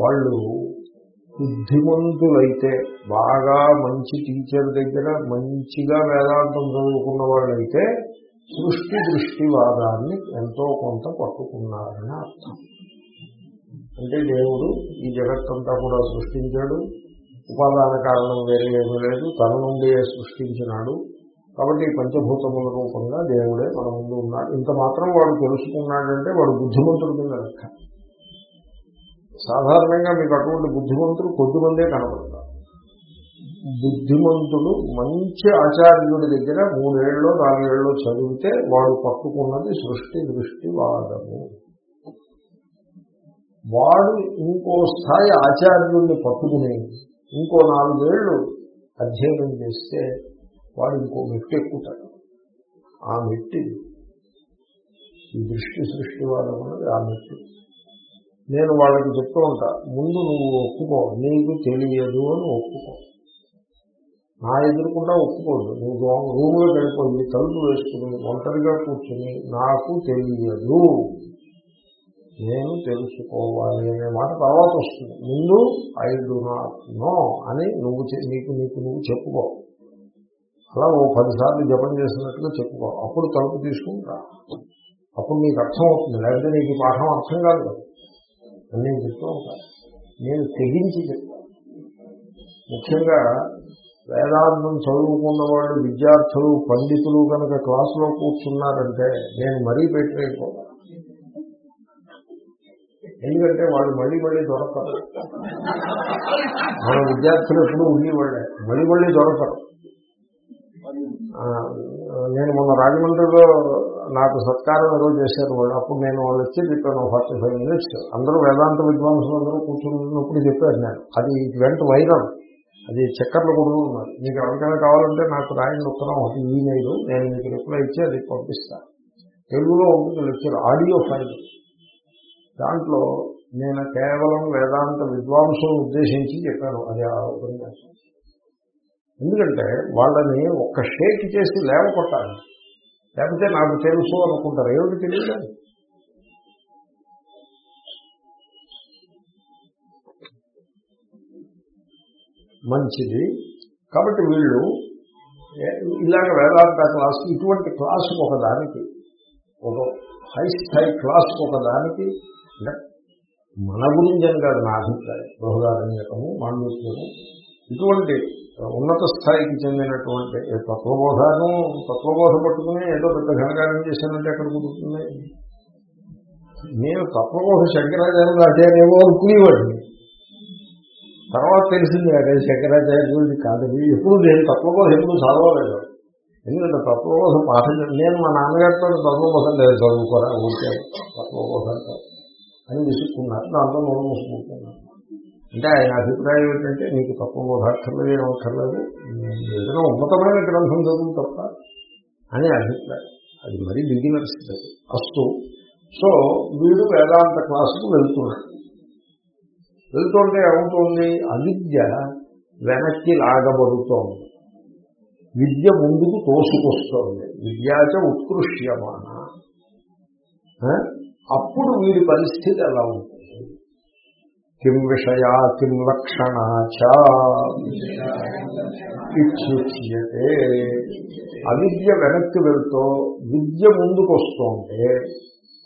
వాళ్ళు బుద్ధిమంతులైతే బాగా మంచి టీచర్ దగ్గర మంచిగా వేదాంతం చదువుకున్న వాళ్ళైతే సృష్టి దృష్టివాదాన్ని ఎంతో కొంత పట్టుకున్నారని అర్థం. అంటే దేవుడు ఈ జగత్తంతా కూడా సృష్టించాడు. ఉపాదాన కారణం వేరే ఏమీ లేదు. తన నుండి సృష్టించినాడు. కాబట్టి ఈ పంచభూతముల రూపంగా దేవుడే మన ముందు ఉన్నాడు. ఇంత మాత్రం వాడు తెలుసుకున్నాడంటే వాడు బుద్ధిమంతుడు కింద లెక్క. సాధారణంగా మీకు అటువంటి బుద్ధిమంతుడు కొద్దిమందే కనపడతారు బుద్ధిమంతుడు మంచి ఆచార్యుడి దగ్గర మూడేళ్ళు నాలుగేళ్ళు చదివితే వాడు పట్టుకున్నది సృష్టి దృష్టి వాదము. వాడు ఇంకో స్థాయి ఆచార్యుడిని పట్టుకుని ఇంకో నాలుగేళ్ళు అధ్యయనం చేస్తే వాడు ఇంకో మెట్టు ఎక్కుతాడు. ఆ మెట్టి ఈ దృష్టి సృష్టి వాదం అన్నది ఆ మెట్టు నేను వాళ్ళకి చెప్తూ ఉంటా ముందు నువ్వు ఒప్పుకో నీకు తెలియదు అని ఒప్పుకో. నా ఎదురుకుండా ఒప్పుకోదు నువ్వు రూమ్లో వెళ్ళిపోయి తలుపు వేసుకుని ఒంటరిగా కూర్చుని నాకు తెలియదు నేను తెలుసుకోవాలి అనే మాట తర్వాత వస్తుంది. ముందు ఐ డు నాట్ నో అని నువ్వు నీకు నీకు నువ్వు చెప్పుకోవు అలా ఓ పదిసార్లు జపం చేసినట్టుగా చెప్పుకో. అప్పుడు తలుపు తీసుకుంటా. అప్పుడు నీకు అర్థం అవుతుంది. లేకపోతే నీకు పాఠం అర్థం కాదు. అని నేను చెప్తూ ఉంటాను నేను తెగించి చెప్తాను ముఖ్యంగా వేదాంతం చదువుకున్న వాళ్ళు విద్యార్థులు పండితులు కనుక క్లాసులో కూర్చున్నారంటే నేను మరీ పెట్టలేకపోతాను ఎందుకంటే వాళ్ళు మళ్ళీ మళ్ళీ దొరకరు. మన విద్యార్థులు ఎప్పుడు ఉండేవాళ్ళే. మళ్ళీ మళ్ళీ దొరకరు. నేను మొన్న రాజమండ్రిలో నాకు సత్కారం ఏదో చేశారు వాళ్ళు. అప్పుడు నేను వాళ్ళు వచ్చి చెప్పాను ఫార్టీ ఫైవ్ మినిట్స్. అందరూ వేదాంత విద్వాంసులు అందరూ కూర్చున్నప్పుడు చెప్పారు నేను అది వెంట వైరల్ అది చక్కర్లు కూడా ఉన్నారు. మీకు ఎవరికైనా కావాలంటే నాకు రాయని ఉత్తరం ఒకటి ఈమెయిల్ నేను మీకు రిప్లై ఇచ్చి అది పంపిస్తాను తెలుగులో ఉంటుంది లెక్చర్ ఆడియో ఫైల్ దాంట్లో నేను కేవలం వేదాంత విద్వాంసులను ఉద్దేశించి చెప్పాను. అది ఆ ఉపన్యాసం. ఎందుకంటే వాళ్ళని ఒక్క షేక్ చేసి లేవకొట్టాలి లేకపోతే నాకు తెలుసు అనుకుంటారు. ఏమిటి తెలియదు? మంచిది. కాబట్టి వీళ్ళు ఇలాగ వేదాంత క్లాసు ఇటువంటి క్లాసు ఒకదానికి ఒక హై స్థాయి క్లాసు ఒకదానికి అంటే మన గురించి అని కాదు నా అభిప్రాయం. బృహదారణ్యకము మాండూత్యము ఇటువంటి ఉన్నత స్థాయికి చెందినటువంటి తత్వబోధను తత్వబోధ పట్టుకుని ఏదో పెద్ద ఘనకార్యం చేశానంటే ఎక్కడ కుదురుతుంది? నేను తత్వబోధ శంకరాచార్యులు అదేనేమో అనుకునేవాడిని. తర్వాత తెలిసింది అదే శంకరాచార్యులది కాదని. ఎప్పుడు నేను తత్వబోధ ఎప్పుడు చదవలేదు? ఎందుకంటే తత్వబోధ పాఠం నేను మా నాన్నగారితో తత్వబోధం లేదు చదువుకోరా ఊరికే తత్వబోధ అని విసుక్కున్నారు. దాంతో నోరు మూసుకుంటున్నాను అంటే ఆయన అభిప్రాయం ఏంటంటే నీకు తత్వబోధ అక్కర్లేదు. ఏమక్కర్లేదు ఏదైనా ఉన్నతమైన గ్రంథం చదువు తప్ప అని అభిప్రాయం. అది మరీ బిగినర్స్ అస్తు. సో వీడు వేదాంత క్లాసుకు వెళ్తున్నాడు. వెళ్తుంటే ఏమవుతుంది? అవిద్య వెనక్కి లాగబడుతోంది. విద్య ముందుకు తోసుకొస్తోంది. విద్యాచ ఉత్కృష్యమాన. అప్పుడు వీడి పరిస్థితి ఎలా ఉంటుంది? కిం విషయా కిం లక్షణాచ్యుచ్యతే అవిద్య వెనక్కి వెళ్తూ విద్య ముందుకొస్తుంటే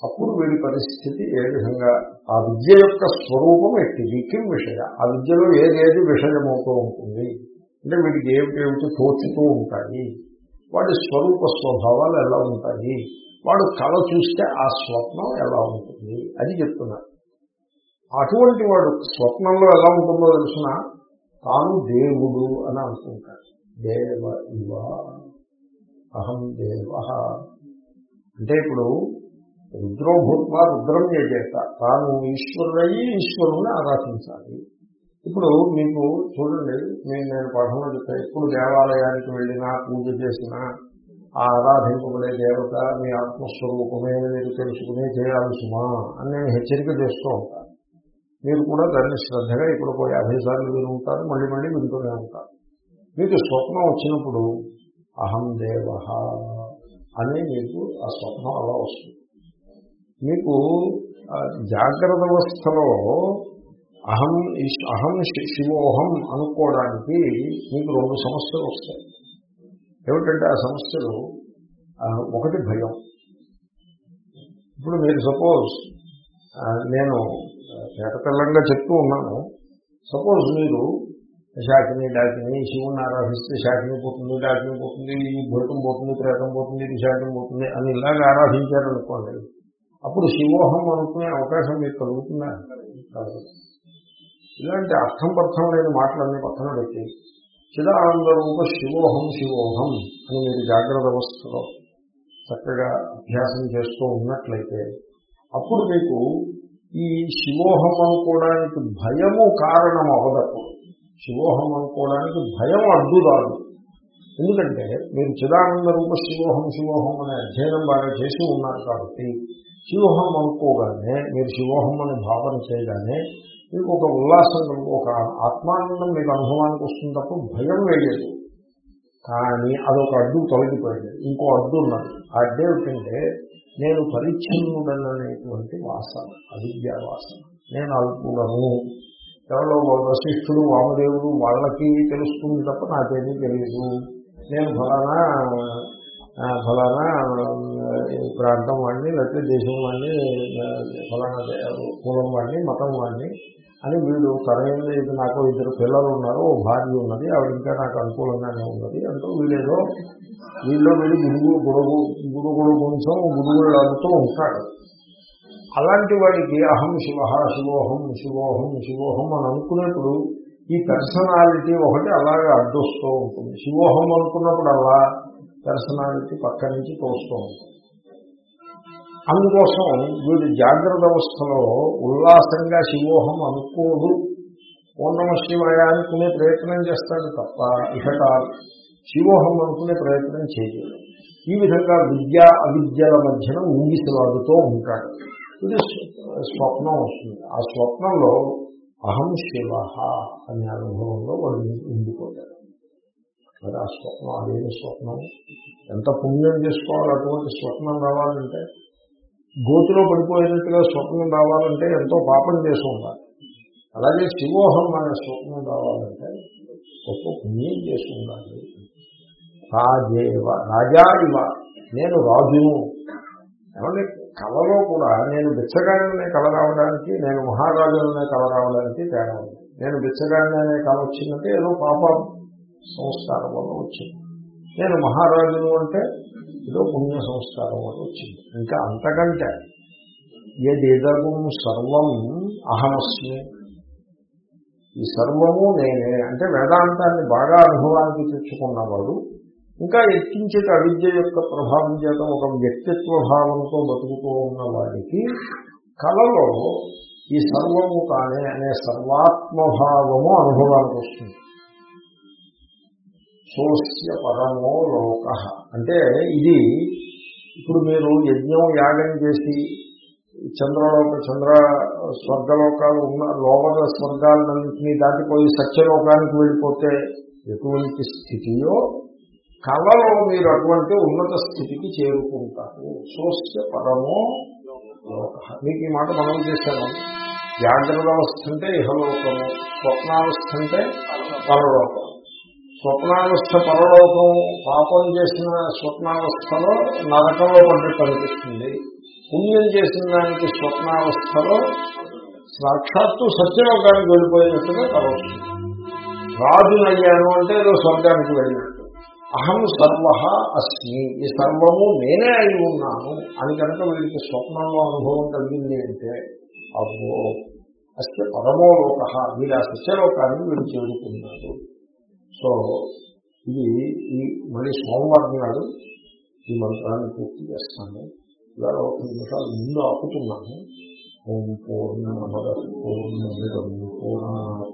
అప్పుడు వీడి పరిస్థితి ఏ విధంగా? ఆ విద్య యొక్క స్వరూపం ఎట్టిది? కిం విషయ? ఆ విద్యలో ఏదేది విషయమవుతూ ఉంటుంది? అంటే వీడికి ఏమిటి తోచుతూ ఉంటాయి? వాడి స్వరూప స్వభావాలు ఎలా ఉంటాయి? వాడు కళ చూస్తే ఆ స్వప్నం ఎలా ఉంటుంది? అది చెప్తున్నారు. అటువంటి వాడు స్వప్నంలో ఎలా ఉంటుందో తెలిసిన తాను దేవుడు అని అనుకుంటాడు. దేవ ఇవ అహం దేవ. అంటే ఇప్పుడు రుద్రోభూత్వ రుద్రం చేత తాను ఈశ్వరుడయ్యి ఈశ్వరుని ఆరాధించాలి. ఇప్పుడు మీకు చూడండి నేను నేను పాఠంలో చెప్తాను ఎప్పుడు దేవాలయానికి వెళ్ళినా పూజ చేసినా ఆ ఆరాధింపబడే దేవత మీ ఆత్మస్వరూపమే మీరు తెలుసుకునే చేయాలి సుమా అని నేను హెచ్చరిక చేస్తూ ఉంటాను. మీరు కూడా దాన్ని శ్రద్ధగా ఇప్పుడు పోయి యాభై సార్లు విని ఉంటారు మళ్ళీ మళ్ళీ వింటూనే ఉంటారు. మీకు స్వప్నం వచ్చినప్పుడు అహం దేవ అని మీకు ఆ స్వప్నం అలా వస్తుంది. మీకు జాగ్రత్త అవస్థలో అహం అహం శివోహం అనుకోవడానికి మీకు రెండు సమస్యలు వస్తాయి. ఏమిటంటే ఆ సమస్యలు ఒకటి భయం. ఇప్పుడు మీరు సపోజ్ నేను చేతకల్లంగా చెప్తూ ఉన్నాను. సపోజ్ మీరు శాఖిని డాకిని శివుని ఆరాధిస్తే శాఖిని పోతుంది డాకిని పోతుంది ఈ భూతం పోతుంది ప్రేతం పోతుంది ఇది శాఖం పోతుంది అని ఇలాగ ఆరాధించారనుకోండి అప్పుడు శివోహం అనుకునే అవకాశం మీకు కలుగుతుందా? ఇలాంటి అర్థం పర్థం లేని మాటలన్నీ పక్కన పెట్టి చిదానంద రూప శివోహం శివోహం అని మీరు జాగ్రత్త అవస్థలో చక్కగా అభ్యాసం చేస్తూ ఉన్నట్లయితే అప్పుడు మీకు ఈ శివోహం అనుకోవడానికి భయము కారణం అవదప్పుడు శివోహం అనుకోవడానికి భయం అడ్డు రాదు ఎందుకంటే మీరు చిదానంద రూప శివోహం శివోహం అనే అధ్యయనం బాగా చేసి ఉన్నారు కాబట్టి శివోహం అనుకోగానే మీరు శివోహం అనే భావన చేయగానే మీకు ఒక ఉల్లాసం కలుగు ఒక ఆత్మానందం మీకు అనుభవానికి వస్తుంది తప్ప భయం వేయలేదు కానీ అదొక అడ్డు తొలగిపోయింది. ఇంకో అడ్డు ఉన్నది. ఆ అడ్డు ఏమిటంటే నేను పరిచ్ఛిన్నుడననేటువంటి వాసన అవిద్యా వాసన. నేను అల్పులను ఎవరో వశిష్ఠుడు వామదేవుడు వాళ్ళకి తెలుస్తుంది తప్ప నాకేమీ తెలియదు. నేను ఫలానా ఫలానా ప్రాంతం వాడిని లేకపోతే దేశం వాడిని ఫలానా కులం వాడిని మతం వాడిని అని వీడు సరైన ఇది నాకు ఇద్దరు పిల్లలు ఉన్నారు ఓ భార్య ఉన్నది ఆవిడ ఇంకా నాకు అనుకూలంగానే ఉన్నది అంటూ వీళ్ళేదో వీళ్ళు వెళ్ళి గురుగు గుడుగు గుడుగుడు గుంసం గుడుగుడు అంటూ ఉంటాడు. అలాంటి వాడికి అహం శివ శివోహం శివోహం శివోహం అని అనుకునేప్పుడు ఈ పర్సనాలిటీ ఒకటి అలాగే అడ్డొస్తూ ఉంటుంది. శివోహం అనుకున్నప్పుడు అలా పర్సనాలిటీ పక్క నుంచి తోస్తూ ఉంటుంది అందుకోసం వీడు జాగ్రత్త అవస్థలో ఉల్లాసంగా శివోహం అనుకోడు ఓనమ శివయ అనుకునే ప్రయత్నం చేస్తాడు తప్ప ఇహట శివోహం అనుకునే ప్రయత్నం చేయలేదు. ఈ విధంగా విద్య అవిద్యల మధ్యన ఊగిసలాడుతూ ఉంటాడు. ఇది స్వప్నం వస్తుంది. ఆ స్వప్నంలో అహం శివ అనే అనుభవంలో వాడు ఉండిపోతాడు. మరి ఆ స్వప్నం అదేమి స్వప్నం. ఎంత పుణ్యం చేసుకోవాలి అటువంటి స్వప్నం రావాలంటే గోతిలో పడిపోయినట్టుగా స్వప్నం రావాలంటే ఎంతో పాపం చేసి ఉండాలి. అలాగే శివోహం అనే స్వప్నం రావాలంటే గొప్ప పుణ్యం చేసి ఉండాలి. రాజేవ రాజా ఇవ నేను రాజును ఏమంటే కళలో కూడా నేను బిచ్చగాడినే కళ రావడానికి నేను మహారాజులనే కళ రావడానికి తేడా ఉంది. నేను బిచ్చగాడిని కళ వచ్చిందంటే ఏదో పాపం. సంస్కారం వల్ల వచ్చింది. నేను మహారాజును అంటే ఏదో పుణ్య సంస్కారం వల్ల వచ్చింది. ఇంకా అంతకంటే ఏదేదగం సర్వం అహమస్మి. ఈ సర్వము నేనే. అంటే వేదాంతాన్ని బాగా అనుభవానికి తెచ్చుకున్నవాడు. ఇంకా ఎక్కించేట అవిద్య యొక్క ప్రభావం చేత ఒక వ్యక్తిత్వ భావంతో బతుకుతూ ఉన్న వాడికి కళలో ఈ సర్వము కానే అనే సర్వాత్మభావము అనుభవానికి వస్తుంది. సోస్య పరమో లోక. అంటే ఇది ఇప్పుడు మీరు యజ్ఞం యాగం చేసి చంద్రలోక చంద్ర స్వర్గలోకాలు ఉన్న లోపల స్వర్గాలన్నింటినీ దాటిపోయి సత్యలోకానికి వెళ్ళిపోతే ఎటువంటి స్థితియో కళలో మీరు అటువంటి ఉన్నత స్థితికి చేరుకుంటారు. సోస్య పరమో లోక. మీకు ఈ మాట మనం చేశాను జాగ్రత్త అవస్థ అంటే ఇహలోకము స్వప్నావస్థ అంటే పరలోకం. స్వప్నావస్థ పరలోకం పాపం చేసిన స్వప్నావస్థలో నరకంలో పడ్డట్టు అనిపిస్తుంది పుణ్యం చేసిన దానికి స్వప్నావస్థలో సాక్షాత్తు సత్యలోకానికి వెళ్ళిపోయినట్టుగా కలవచ్చు రాజునయ్యాను అంటే ఏదో స్వర్గానికి వెళ్ళినట్టు. అహం సర్వ అస్మి. ఈ సర్వము నేనే అయి ఉన్నాను అని కనుక వీడికి స్వప్నంలో అనుభవం కలిగింది అంటే అబ్బో అస్య పరమోలోక వీడు ఆ సత్యలోకాన్ని వీడు చేరుకున్నాడు. సో ఇది ఈ మళ్ళీ సోమవారం నాడు ఈ మంత్రాన్ని పూర్తి చేస్తాను. ఇలా ఒక నిమిషాలు ముందు ఆపుతున్నాను. ఓం పూర్ణ పూర్ణ పూర్ణ